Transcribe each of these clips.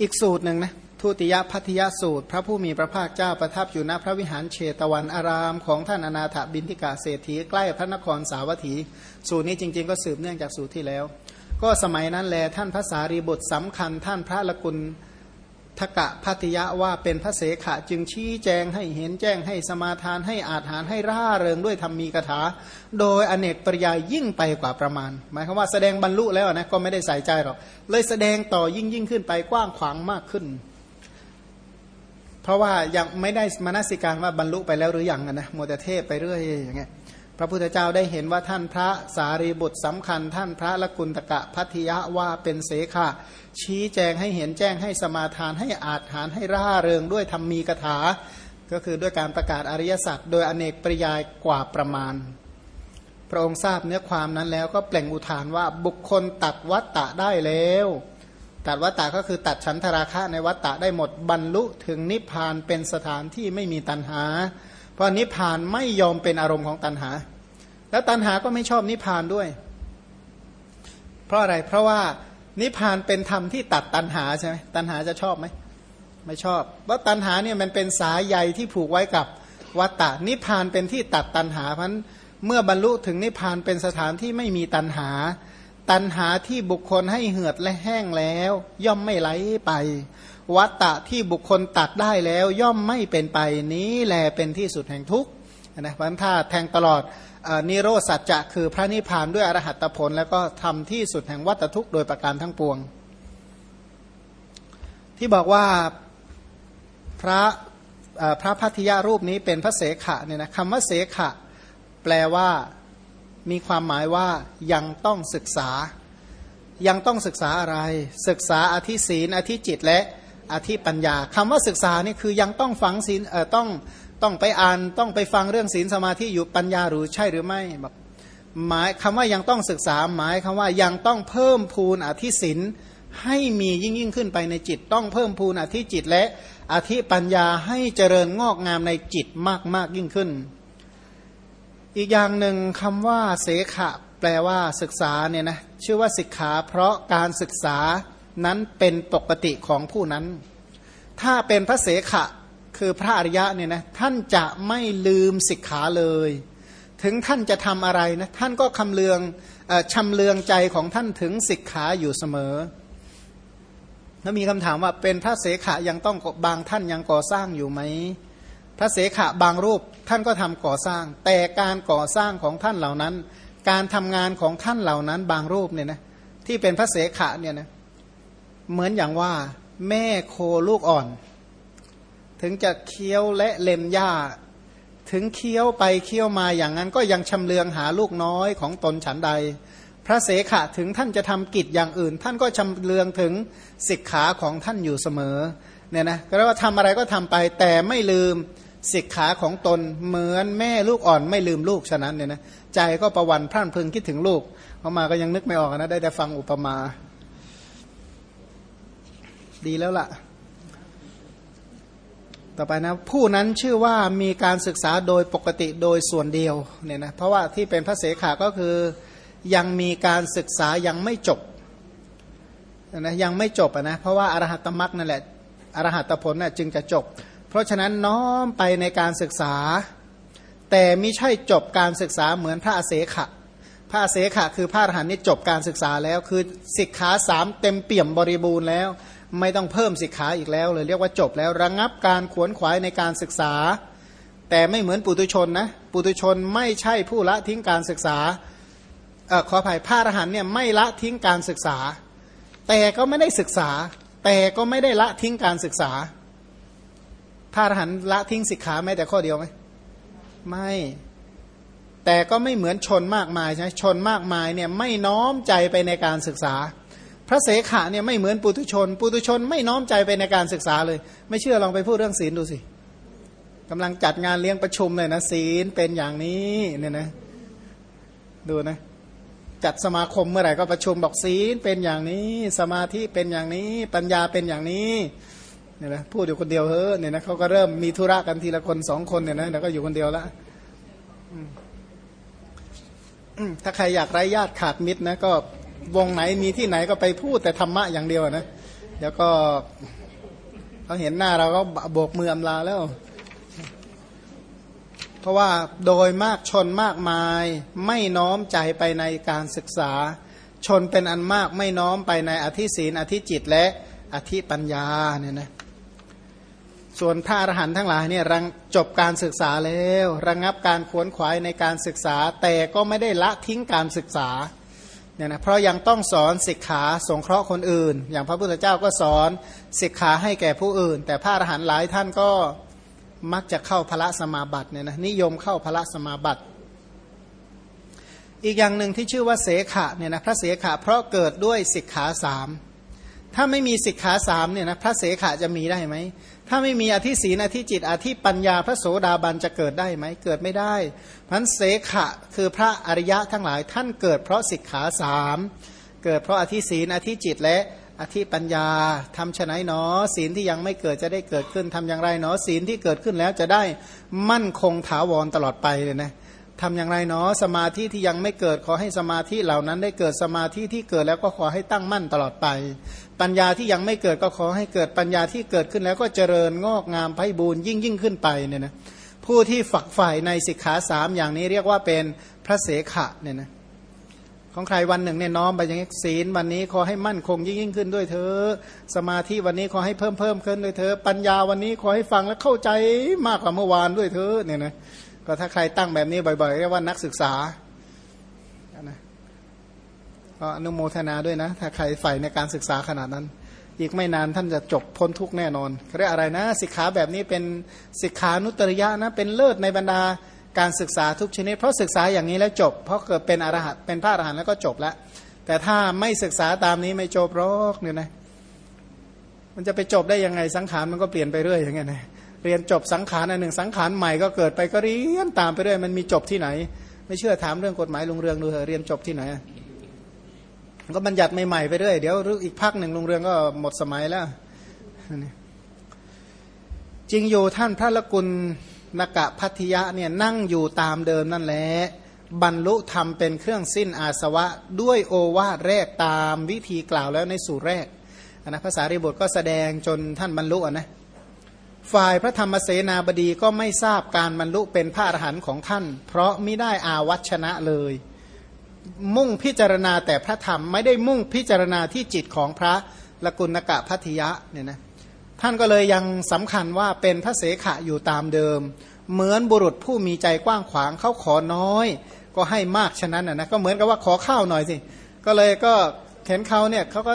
อีกสูตรหนึ่งนะทุติยพัทยสูตร พระผู้มีพระภาคเจ้าประทับอยู่ณพระวิหารเชตวันอาราม ของท่านอนาถบินทิกาเศรษฐีใกล้พระนครสาวัตถี สูตรนี้จริง ๆ ก็สืบเนื่องจากสูตรที่แล้ว ก็สมัยนั้นแลท่านพระสารีบุตรสำคัญ ท่านพระละกุล ทกะพัทยะว่าเป็นพระเสขะจึงชี้แจงให้เห็นแจ้งให้สมาทานให้อาหารให้ร่าเริงด้วยธรรมีกถา โดยอเนกปริยายยิ่งไปกว่าประมาณ หมายความว่าแสดงบรรลุแล้วนะก็ไม่ได้ใส่ใจหรอก เลยแสดงต่อยิ่งยิ่งขึ้นไปกว้างขวางมากขึ้น เพราะว่ายังไม่ได้มนสิการว่าบรรลุไปแล้วหรือยังนะโมเดเทศไปเรื่อยอย่างเงี้ย พระพุทธเจ้าได้เห็นว่าท่านพระสารีบุตรสำคัญ ท่านพระละกุณตกะพัทยะว่าเป็นเสขะชี้แจงให้เห็นแจ้งให้สมาทานให้อาถานให้ร่าเริงด้วยธรรมีกถา ก็คือด้วยการประกาศอริยสัจโดยอเนกปริยายกว่าประมาณ พระองค์ทราบเนื้อความนั้นแล้วก็เปล่งอุทานว่าบุคคลตัดวัตตะได้แล้ว ตัดวัตตะก็คือตัดฉันทราคะในวัตตะได้หมดบรรลุถึงนิพพานเป็นสถานที่ไม่มีตัณหา เพราะนิพพานไม่ยอมเป็นอารมณ์ของตัณหา แล้วตัณหาก็ไม่ชอบนิพพานด้วย เพราะอะไรเพราะว่านิพพานเป็นธรรมที่ตัดตัณหาใช่ไหมตัณหาจะชอบไหมไม่ชอบเพราะตัณหาเนี่ยมันเป็นสายใยที่ผูกไว้กับวัตตะนิพพานเป็นที่ตัดตัณหาเพราะเมื่อบรรลุถึงนิพพานเป็นสถานที่ไม่มีตัณหา ตัณหาที่บุคคลให้เหือดและแห้งแล้ว ย่อมไม่ไหลไป วัตตะที่บุคคลตัดได้แล้ว ย่อมไม่เป็นไปนี้แลเป็นที่สุดแห่งทุกข์นะพันธาแทงตลอดนิโรสัจจะคือพระนิพพานด้วยอรหัตผล แล้วก็ทำที่สุดแห่งวัตทุกข์โดยประการทั้งปวง ที่บอกว่าพระพระพัทยารูปนี้เป็นพระเสขะเนี่ยนะคำว่าเสขะ แปลว่า มีความหมายว่ายังต้องศึกษา ยังต้องศึกษาอะไร ศึกษาอธิศีนอธิจิตและอธิปัญญาคำว่าศึกษานี่คือยังต้องฝังศีลเอ่อต้องต้องไปอ่านต้องไปฟังเรื่องศีลสมาธิอยู่ปัญญาหรือใช่หรือไม่แบบหมายคำว่ายังต้องศึกษาหมายคำว่ายังต้องเพิ่มพูนอธิศินให้มียิ่งยิ่งขึ้นไปในจิต ต้องเพิ่มพูนอธิจิตและอธิปัญญาให้เจริญงอกงามในจิตมากมากยิ่งขึ้น อีกอย่างหนึ่งคำว่าเสขะแปลว่าศึกษาเนี่ยนะชื่อว่าศิกขา เพราะการศึกษานั้นเป็นปกติของผู้นั้น ถ้าเป็นพระเสขะคือพระอริยะเนี่ยนะท่านจะไม่ลืมสิกขาเลย ถึงท่านจะทำอะไรนะท่านก็คำเลืองชำเลืองใจของท่านถึงสิกขาอยู่เสมอ แล้วมีคำถามว่าเป็นพระเสขะยังต้องบางท่านยังก่อสร้างอยู่ไหม พระเสขะบางรูปท่านก็ทำก่อสร้าง แต่การก่อสร้างของท่านเหล่านั้น การทำงานของท่านเหล่านั้นบางรูปเนี่ยนะที่เป็นพระเสขะเนี่ยนะเหมือนอย่างว่าแม่โคลูกอ่อน ถึงจะเคี้ยวและเล็มหญ้า ถึงเคี้ยวไปเคี้ยวมาอย่างนั้น ก็ยังชำเลืองหาลูกน้อยของตนฉันใด พระเสขะถึงท่านจะทำกิจอย่างอื่น ท่านก็ชำเลืองถึงสิกขาของท่านอยู่เสมอเนี่ยนะก็เรียกว่าทำอะไรก็ทำไปแต่ไม่ลืม สิกขาของตนเหมือนแม่ลูกอ่อนไม่ลืมลูกฉะนั้นเนี่ยนะใจก็ประวันพรั่นพึงคิดถึงลูกเขามาก็ยังนึกไม่ออกนะได้แต่ฟังอุปมา ดีแล้วล่ะ ต่อไปนะ ผู้นั้นชื่อว่ามีการศึกษาโดยปกติโดยส่วนเดียวเนี่ยนะเพราะว่าที่เป็นพระเสขาก็คือยังมีการศึกษายังไม่จบนะยังไม่จบนะเพราะว่าอรหัตมรักนั่นแหละอรหัตผลน่ะจึงจะจบ ราะฉะนั้นน้อมไปในการศึกษา แต่ไม่ใช่จบการศึกษาเหมือนพระอเสขะพระอเสขะคือพระอรหันต์นี่จบการศึกษาแล้ว คือสิกขาสามเต็มเปี่ยมบริบูรณ์แล้ว ไม่ต้องเพิ่มสิกขาอีกแล้วเลยเรียกว่าจบแล้วระงงับการขวนขวายในการศึกษา แต่ไม่เหมือนปุตุชนนะปุตุชนไม่ใช่ผู้ละทิ้งการศึกษาอขออภัยพระอรหันเนี่ยไม่ละทิ้งการศึกษา แต่ก็ไม่ได้ศึกษา แต่ก็ไม่ได้ละทิ้งการศึกษา พระอรหันละทิ้งสิกขาแม้แต่ข้อเดียวไหมไม่ แต่ก็ไม่เหมือนชนมากมายใช่ชนมากมายเนี่ยไม่น้อมใจไปในการศึกษา พระเสขะเนี่ยไม่เหมือนปุถุชน ปุถุชนไม่น้อมใจไปในการศึกษาเลย ไม่เชื่อลองไปพูดเรื่องศีลดูสิกำลังจัดงานเลี้ยงประชุมเลยนะศีลเป็นอย่างนี้เนี่ยนะดูนะจัดสมาคมเมื่อไหร่ก็ประชุมบอกศีลเป็นอย่างนี้ สมาธิเป็นอย่างนี้ ปัญญาเป็นอย่างนี้ เนี่ยนะพูดอยู่คนเดียวเฮ้เนี่ยนะเขาก็เริ่มมีธุระกันทีละคนสองคนเนี่ยนะแล้วก็อยู่คนเดียวละถ้าใครอยากไร้ญาติขาดมิตรนะก็วงไหนมีที่ไหนก็ไปพูดแต่ธรรมะอย่างเดียวนะเดี๋ยวก็เขาเห็นหน้าเราก็โบกมืออำลาแล้ว เพราะว่าโดยมากชนมากมาย ไม่น้อมใจไปในการศึกษา ชนเป็นอันมากไม่น้อมไปในอธิศีนอธิจิตและอธิปัญญาเนี่ยนะ ส่วนพระอรหันต์ทั้งหลายเนี่ยรังจบการศึกษาแล้ว ระงงับการขวนขวายในการศึกษา แต่ก็ไม่ได้ละทิ้งการศึกษาเนี่ยนะเพราะยังต้องสอนศิกขาสงเคราะห์คนอื่น อย่างพระพุทธเจ้าก็สอนศิกขาให้แก่ผู้อื่น แต่พระอรหันต์หลายท่านก็มักจะเข้าพระสมาบัติเนี่ยนะนิยมเข้าพระสมาบัติ อีกอย่างหนึ่งที่ชื่อว่าเสขะเนี่ยนะพระเสขะเพราะเกิดด้วยศิกขาสาม ถ้าไม่มีศิกขาสามเนี่ยนะพระเสขะจะมีได้ไหม ถ้าไม่มีอธิศีนอธิจิตอธิปัญญาพระโสดาบันจะเกิดได้ไหม เกิดไม่ได้พันเสขะคือพระอริยะทั้งหลายท่านเกิดเพราะสิกขาสามเกิดเพราะอธิศีนอธิจิตและอธิปัญญาทำฉนัยหนอศีลที่ยังไม่เกิดจะได้เกิดขึ้นทำอย่างไรหนอศีลที่เกิดขึ้นแล้วจะได้มั่นคงถาวรตลอดไปเลยนะ ทำอย่างไรเนาะสมาธิที่ยังไม่เกิดขอให้สมาธิเหล่านั้นได้เกิดสมาธิที่เกิดแล้วก็ขอให้ตั้งมั่นตลอดไป ปัญญาที่ยังไม่เกิดก็ขอให้เกิดปัญญาที่เกิดขึ้นแล้วก็เจริญงอกงามไพ่บูรยิ่งยิ่งขึ้นไปเนี่ยนะผู้ที่ฝักใฝ่ในสิกขาสามอย่างนี้เรียกว่าเป็นพระเสขะเนี่ยนะของใครวันหนึ่งเนี่ยน้อมไปอย่างนี้ศีลวันนี้ขอให้มั่นคงยิ่งยิ่งขึ้นด้วยเธอสมาธิวันนี้ขอให้เพิ่มเพิ่มขึ้นด้วยเธอปัญญาวันนี้ขอให้ฟังและเข้าใจมากกว่าเมื่อวานด้วยเธอเนี่ยนะ ก็ถ้าใครตั้งแบบนี้บ่อยๆเรียกว่านักศึกษานะก็อนุโมทนาด้วยนะ ถ้าใครใฝ่ในการศึกษาขนาดนั้น อีกไม่นานท่านจะจบพ้นทุกแน่นอนเรียกอะไรนะสิกขาแบบนี้เป็นสิกขานุตริยะนะเป็นเลิศในบรรดาการศึกษาทุกชนิด เพราะศึกษาอย่างนี้แล้วจบ เพราะเกิดเป็นอรหัตเป็นพระอรหันต์แล้วก็จบแล้วแต่ถ้าไม่ศึกษาตามนี้ไม่จบหรอกเนี่ยนะมันจะไปจบได้ยังไงสังขารมันก็เปลี่ยนไปเรื่อยอย่างเงี้ยนะ เรียนจบสังขารอันหนึ่งสังขารใหม่ก็เกิดไปก็เรียนตามไปเรื่อยมันมีจบที่ไหน ไม่เชื่อถามเรื่องกฎหมายลุงเรืองดูเถอะเรียนจบที่ไหนก็บัญญัติใหม่ๆไปเรื่อยเดี๋ยวอีกพักหนึ่งลุงเรืองก็หมดสมัยแล้วจริงอยู่ท่านพระละกุลนกะพัทยะเนี่ยนั่งอยู่ตามเดิมนั่นแหละบรรลุธรรมเป็นเครื่องสิ้นอาสวะ ด้วยโอวาทแรกตามวิธีกล่าวแล้วในสูตรแรกนะภาษาริบทก็แสดงจนท่านบรรลุนะ ฝ่ายพระธรรมเสนาบดีก็ไม่ทราบการบรรลุเป็นพระอรหันต์ของท่าน เพราะไม่ได้อาวัชนะเลย มุ่งพิจารณาแต่พระธรรมไม่ได้มุ่งพิจารณาที่จิตของพระละกุณกะพัทยะเนี่ยนะท่านก็เลยยังสำคัญว่าเป็นพระเสขะอยู่ตามเดิม เหมือนบุรุษผู้มีใจกว้างขวางเขาขอน้อย ก็ให้มากฉะนั้นนะก็เหมือนกับว่าขอข้าวหน่อยสิ ก็เลยก็เห็นเขาเนี่ยเขาก็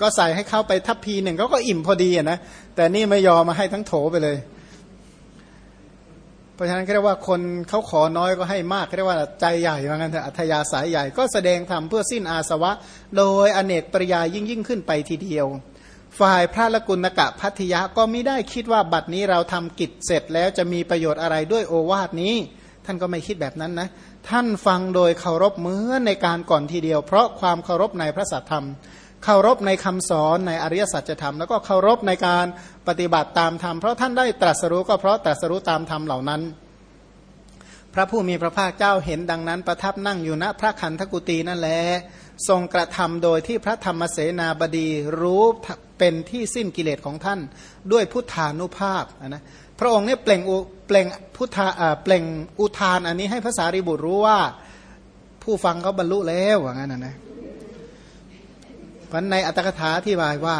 ก็ใส่ให้เขาไปทัพพีหนึ่งเขาก็อิ่มพอดีนะแต่นี่ไม่ยอมมาให้ทั้งโถไปเลย เพราะฉะนั้นเรียกว่าคนเขาขอน้อยก็ให้มากเรียกว่าใจใหญ่ว่างั้นเถอะอัธยาศัยใหญ่ก็แสดงธรรมเพื่อสิ้นอาสวะ โดยอเนกปริยายิ่งยิ่งขึ้นไปทีเดียวฝ่ายพระละกุณกะพัทยะก็ไม่ได้คิดว่าบัดนี้เราทำกิจเสร็จแล้วจะมีประโยชน์อะไรด้วยโอวาทนี้ ท่านก็ไม่คิดแบบนั้นนะ ท่านฟังโดยเคารพเหมือนในการก่อนทีเดียว เพราะความเคารพในพระสัทธรรม เคารพในคำสอนในอริยสัจธรรม แล้วก็เคารพในการปฏิบัติตามธรรมเพราะท่านได้ตรัสรู้ก็เพราะตรัสรู้ตามธรรมเหล่านั้น พระผู้มีพระภาคเจ้าเห็นดังนั้น ประทับนั่งอยู่ณพระคันธกุตีนั่นแหละทรงกระทำโดยที่พระธรรมเสนาบดีรู้เป็นที่สิ้นกิเลสของท่าน ด้วยพุทธานุภาพนะพระองค์เนี่ยเปล่งเปล่งพุทธาเปล่งอุทานอันนี้ให้ภาษาริบุตรรู้ว่า ผู้ฟังเขาบรรลุแล้วว่างั้นนะ นะวันในอัตถกถาที่บายว่า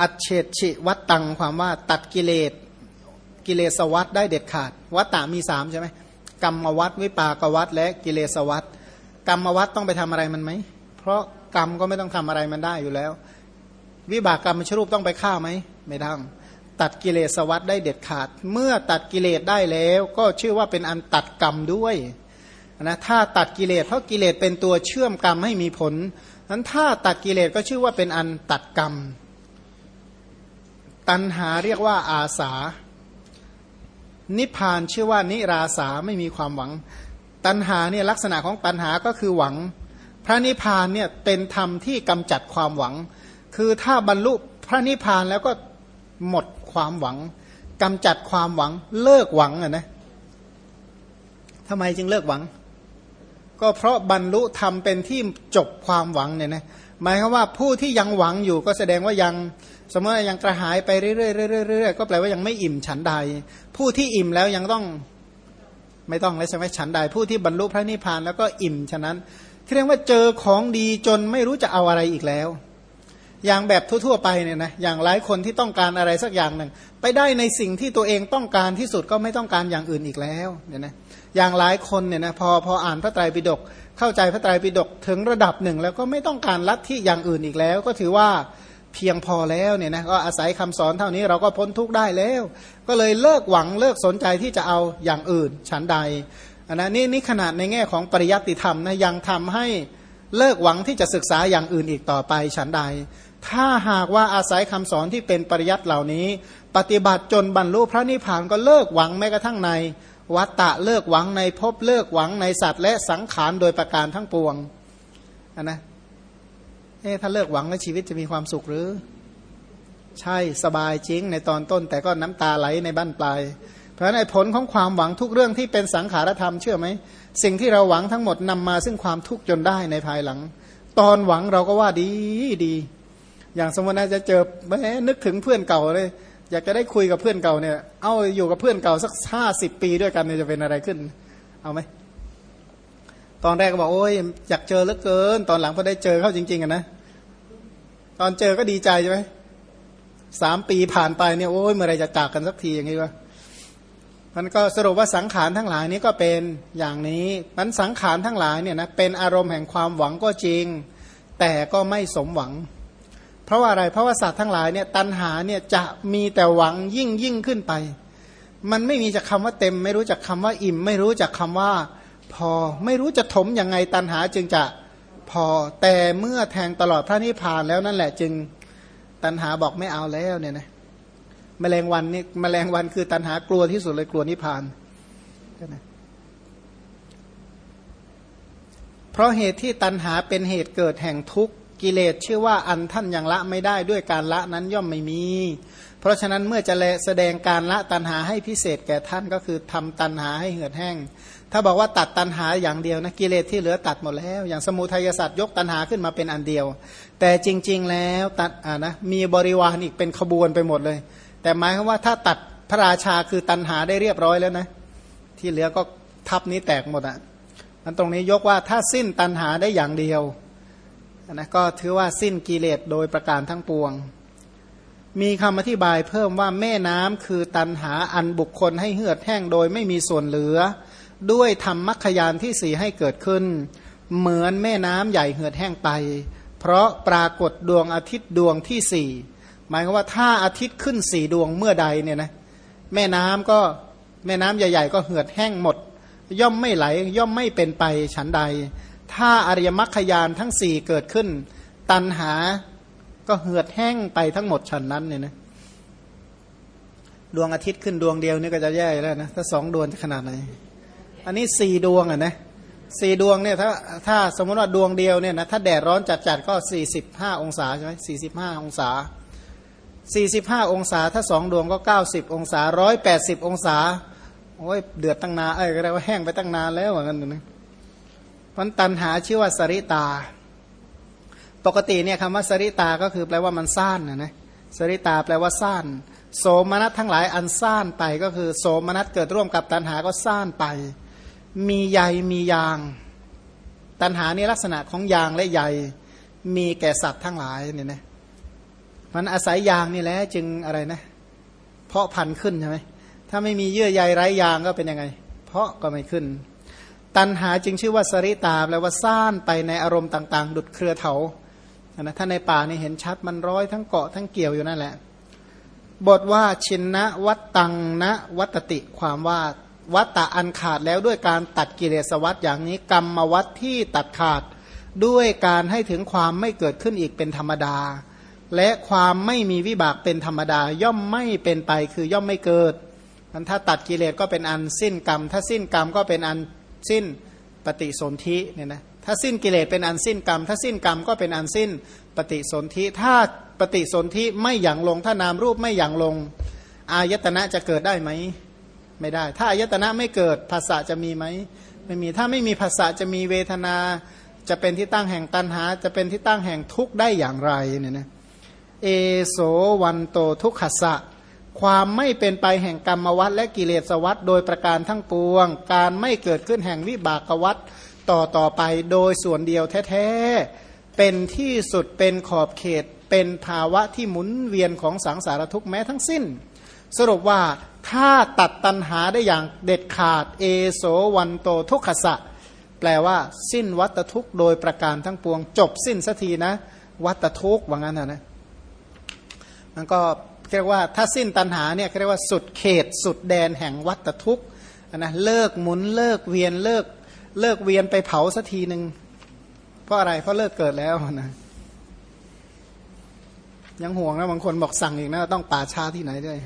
อัดเฉดฉิวัตตังความว่าตัดกิเลสกิเลสวัตได้เด็ดขาด วัตตามีสามใช่ไหมกรรมวัตวิปากวัตและกิเลสวัตกรรมวัตต้องไปทำอะไรมันไหม เพราะกรรมก็ไม่ต้องทำอะไรมันได้อยู่แล้ว วิบากกรรมชรูปต้องไปฆ่าไหมไม่ต้องตัดกิเลสวัตได้เด็ดขาด เมื่อตัดกิเลสได้แล้ว ก็ชื่อว่าเป็นอันตัดกรรมด้วย นะถ้าตัดกิเลสเพราะกิเลสเป็นตัวเชื่อมกรรมให้มีผลนั้นถ้าตัดกิเลสก็ชื่อว่าเป็นอันตัดกรรม ตัณหาเรียกว่าอาสา นิพพานชื่อว่านิราสาไม่มีความหวัง ตัณหาเนี่ยลักษณะของตัณหาก็คือหวัง พระนิพพานเนี่ยเป็นธรรมที่กำจัดความหวัง คือถ้าบรรลุพระนิพพานแล้วก็หมดความหวังกำจัดความหวังเลิกหวังอะนะทำไมจึงเลิกหวัง ก็เพราะบรรลุธรรมเป็นที่จบความหวังเนี่ยนะหมายความว่าผู้ที่ยังหวังอยู่ก็แสดงว่ายังสมมติยังกระหายไปเรื่อยๆเรื่อยๆก็แปลว่ายังไม่อิ่มฉันใด ผู้ที่อิ่มแล้วยังต้องไม่ต้องเลยใช่ไหมฉันใดผู้ที่บรรลุพระนิพพานแล้วก็อิ่มฉะนั้นที่เรียกว่าเจอของดีจนไม่รู้จะเอาอะไรอีกแล้ว อย่างแบบทั่วๆไปเนี่ยนะอย่างหลายคนที่ต้องการอะไรสักอย่างหนึ่ง ไปได้ในสิ่งที่ตัวเองต้องการที่สุดก็ไม่ต้องการอย่างอื่นอีกแล้วเนี่ยนะอย่างหลายคนเนี่ยนะพอพออ่านพระไตรปิฎกเข้าใจพระไตรปิฎกถึงระดับหนึ่ง แล้วก็ไม่ต้องการลัทธิอย่างอื่นอีกแล้ว ก็ถือว่าเพียงพอแล้วเนี่ยนะก็อาศัยคำสอนเท่านี้เราก็พ้นทุกข์ได้แล้ว ก็เลยเลิกหวังเลิกสนใจที่จะเอาอย่างอื่นฉันใดอันนะนี่นี่ขนาดในแง่ของปริยัติธรรมนะยังทำให้เลิกหวังที่จะศึกษาอย่างอื่นอีกต่อไปฉันใด ถ้าหากว่าอาศัยคำสอนที่เป็นปริยัติเหล่านี้ ปฏิบัติจนบรรลุพระนิพพานก็เลิกหวังแม้กระทั่งใน วัตตะเลิกหวังในภพเลิกหวังในสัตว์ และสังขารโดยประการทั้งปวงนนะเอ๊ถ้าเลิกหวังแล้วชีวิตจะมีความสุขหรือ ใช่สบายจริงในตอนต้น แต่ก็น้ำตาไหลในบ้านปลาย เพราะฉะนั้นผลของความหวังทุกเรื่องที่เป็นสังขารธรรมเชื่อไหมสิ่งที่เราหวังทั้งหมดนำมาซึ่งความทุกข์จนได้ในภายหลัง ตอนหวังเราก็ว่าดีดี อย่างสมมตินะจะเจอแม่นึกถึงเพื่อนเก่าเลย อยากจะได้คุยกับเพื่อนเก่าเนี่ย เอาอยู่กับเพื่อนเก่าสักห้าสิบปีด้วยกันเนี่ยจะเป็นอะไรขึ้น เอาไหมตอนแรกก็บอกโอ้ยอยากเจอเหลือเกิน ตอนหลังพอได้เจอเข้าจริงๆอะนะตอนเจอก็ดีใจใช่ไหมสามปีผ่านไปเนี่ยโอ้ยเมื่อไรจะจากกันสักทีอย่างนี้วะมันก็สรุปว่าสังขารทั้งหลายนี้ก็เป็นอย่างนี้มันสังขารทั้งหลายเนี่ยนะเป็นอารมณ์แห่งความหวังก็จริง แต่ก็ไม่สมหวัง เพราะว่าอะไร เพราะว่าสัตว์ทั้งหลายเนี่ยตัณหาเนี่ยจะมีแต่หวังยิ่งยิ่งขึ้นไป มันไม่มีจากคาว่าเต็ม ไม่รู้จักคาว่าอิ่ม ไม่รู้จักคาว่า พอไม่รู้จะถมยังไงตัณหาจึงจะพอแต่เมื่อแทงตลอดพระนิพพานแล้วนั่นแหละจึงตัณหาบอกไม่เอาแล้วเนี่ยนะแมลงวันนี่แมลงวันคือตัณหากลัวที่สุดเลยกลัวนิพพานเพราะเหตุที่ตัณหาเป็นเหตุเกิดแห่งทุกข์ กิเลสชื่อว่าอันท่านยังละไม่ได้ด้วยการละนั้นย่อมไม่มี เพราะฉะนั้นเมื่อจะแสดงการละตันหาให้พิเศษแก่ท่านก็คือทำตันหาให้เหือดแห้ง ถ้าบอกว่าตัดตันหาอย่างเดียวนะกิเลสที่เหลือตัดหมดแล้ว อย่างสมุทัยศาสตร์ยกตันหาขึ้นมาเป็นอันเดียว แต่จริง ๆ แล้วตัดอ่านะมีบริวารอีกเป็นขบวนไปหมดเลย แต่หมายความว่าถ้าตัดพระราชาคือตันหาได้เรียบร้อยแล้วนะ ที่เหลือก็ทับนี้แตกหมดอะมันตรงนี้ยกว่าถ้าสิ้นตันหาได้อย่างเดียว นะก็ถือว่าสิ้นกิเลสโดยประการทั้งปวง มีคำอธิบายเพิ่มว่าแม่น้ำคือตันหาอันบุคคลให้เหือดแห้งโดยไม่มีส่วนเหลือ ด้วยธรรมมัคคยานที่สี่ให้เกิดขึ้น เหมือนแม่น้ำใหญ่เหือดแห้งไป เพราะปรากฏดวงอาทิตย์ดวงที่สี่หมายความว่าถ้าอาทิตย์ขึ้นสี่ดวงเมื่อใดเนี่ยนะแม่น้ำก็แม่น้ำใหญ่ ๆ ก็เหือดแห้งหมด ย่อมไม่ไหลย่อมไม่เป็นไปฉันใด ถ้าอริยมรรคยานทั้งสี่เกิดขึ้น ตันหาก็เหือดแห้งไปทั้งหมดฉันนั้นเนี่ยนะดวงอาทิตย์ขึ้นดวงเดียวนี่ก็จะแย่แล้วนะถ้าสองดวงจะขนาดไหน อันนี้สี่ดวงอะนะสี่ดวงเนี่ยถ้าถ้าสมมติว่าดวงเดียวเนี่ยนะถ้าแดดร้อนจัดๆก็สี่สิบห้าองศาใช่ไหมสี่สิบห้าองศาสี่สิบห้าองศา ถ้าสองดวงก็เก้าสิบองศาร้อยแปดสิบองศาโอ้ยเดือดตั้งนานเอ้ยก็ได้ว่าแห้งไปตั้งนานแล้วเหมือนกันนะ มันตันหาชื่อว่าสริตา ปกติเนี่ยคำว่าสริตาก็คือแปลว่ามันซ่านนะนะสริตาแปลว่าซ่าน โสมนัสทั้งหลายอันซ่านไปก็คือ โสมนัสเกิดร่วมกับตันหาก็ซ่านไป มีใยมียาง ตันหานี่ลักษณะของยางและใยมีแก่สัตว์ทั้งหลายเนี่ยนะมันอาศัยยางนี่แหละจึงอะไรนะ เพาะพันธุ์ขึ้นใช่ไหมถ้าไม่มีเยื่อใยไร้ยางก็เป็นยังไง เพาะก็ไม่ขึ้น ตันหาจึงชื่อว่าสริตาแปลว่าซ่านไปในอารมณ์ต่าง ๆ ดุดเครือเถานะถ้าในป่านี่เห็นชัดมันร้อยทั้งเกาะทั้งเกี่ยวอยู่นั่นแหละ บทว่าชินนะวัตตังนะวัตติความว่าวัตตะอันขาดแล้วด้วยการตัดกิเลสวัตอย่างนี้กรรมวัตที่ตัดขาดด้วยการให้ถึงความไม่เกิดขึ้นอีกเป็นธรรมดา และความไม่มีวิบากเป็นธรรมดา ย่อมไม่เป็นไปคือย่อมไม่เกิดมันถ้าตัดกิเลสก็เป็นอันสิ้นกรรม ถ้าสิ้นกรรมก็เป็นอัน สิ้นปฏิสนธิเนี่ยนะถ้าสิ้นกิเลสเป็นอันสิ้นกรรม ถ้าสิ้นกรรมก็เป็นอันสิ้นปฏิสนธิถ้าปฏิสนธิไม่หยั่งลง ถ้านามรูปไม่หยั่งลง อายตนะจะเกิดได้ไหมไม่ได้ ถ้าอายตนะไม่เกิดภาษาจะมีไหมไม่มีถ้าไม่มีภาษาจะมีเวทนา จะเป็นที่ตั้งแห่งตันหา จะเป็นที่ตั้งแห่งทุกข์ได้อย่างไรเนี่ยนะเอโสวันโตทุกขสะ ความไม่เป็นไปแห่งกรรมวัฏและกิเลสวัฏโดยประการทั้งปวง การไม่เกิดขึ้นแห่งวิบากวัฏต่อต่อไปโดยส่วนเดียวแท้ๆ เป็นที่สุดเป็นขอบเขต เป็นภาวะที่หมุนเวียนของสังสารทุกข์แม้ทั้งสิ้น สรุปว่าถ้าตัดตัณหาได้อย่างเด็ดขาดเอโสวันโตทุกขสะ แปลว่า สิ้นวัตทุกข์โดยประการทั้งปวง จบสิ้นสักทีนะ วัตทุกข์ว่างั้นนะนะมันก็ เรียกว่าถ้าสิ้นตัณหาเนี่ยเรียกว่าสุดเขต สุดแดนแห่งวัตทุกข์นะเลิกหมุนเลิกเวียนเลิกเลิกเวียนไปเผาสักทีหนึ่งเพราะอะไรเพราะเลิกเกิดแล้วนะยังห่วงนะบางคนบอกสั่งอีกนะต้องป่าชาที่ไหนด้วย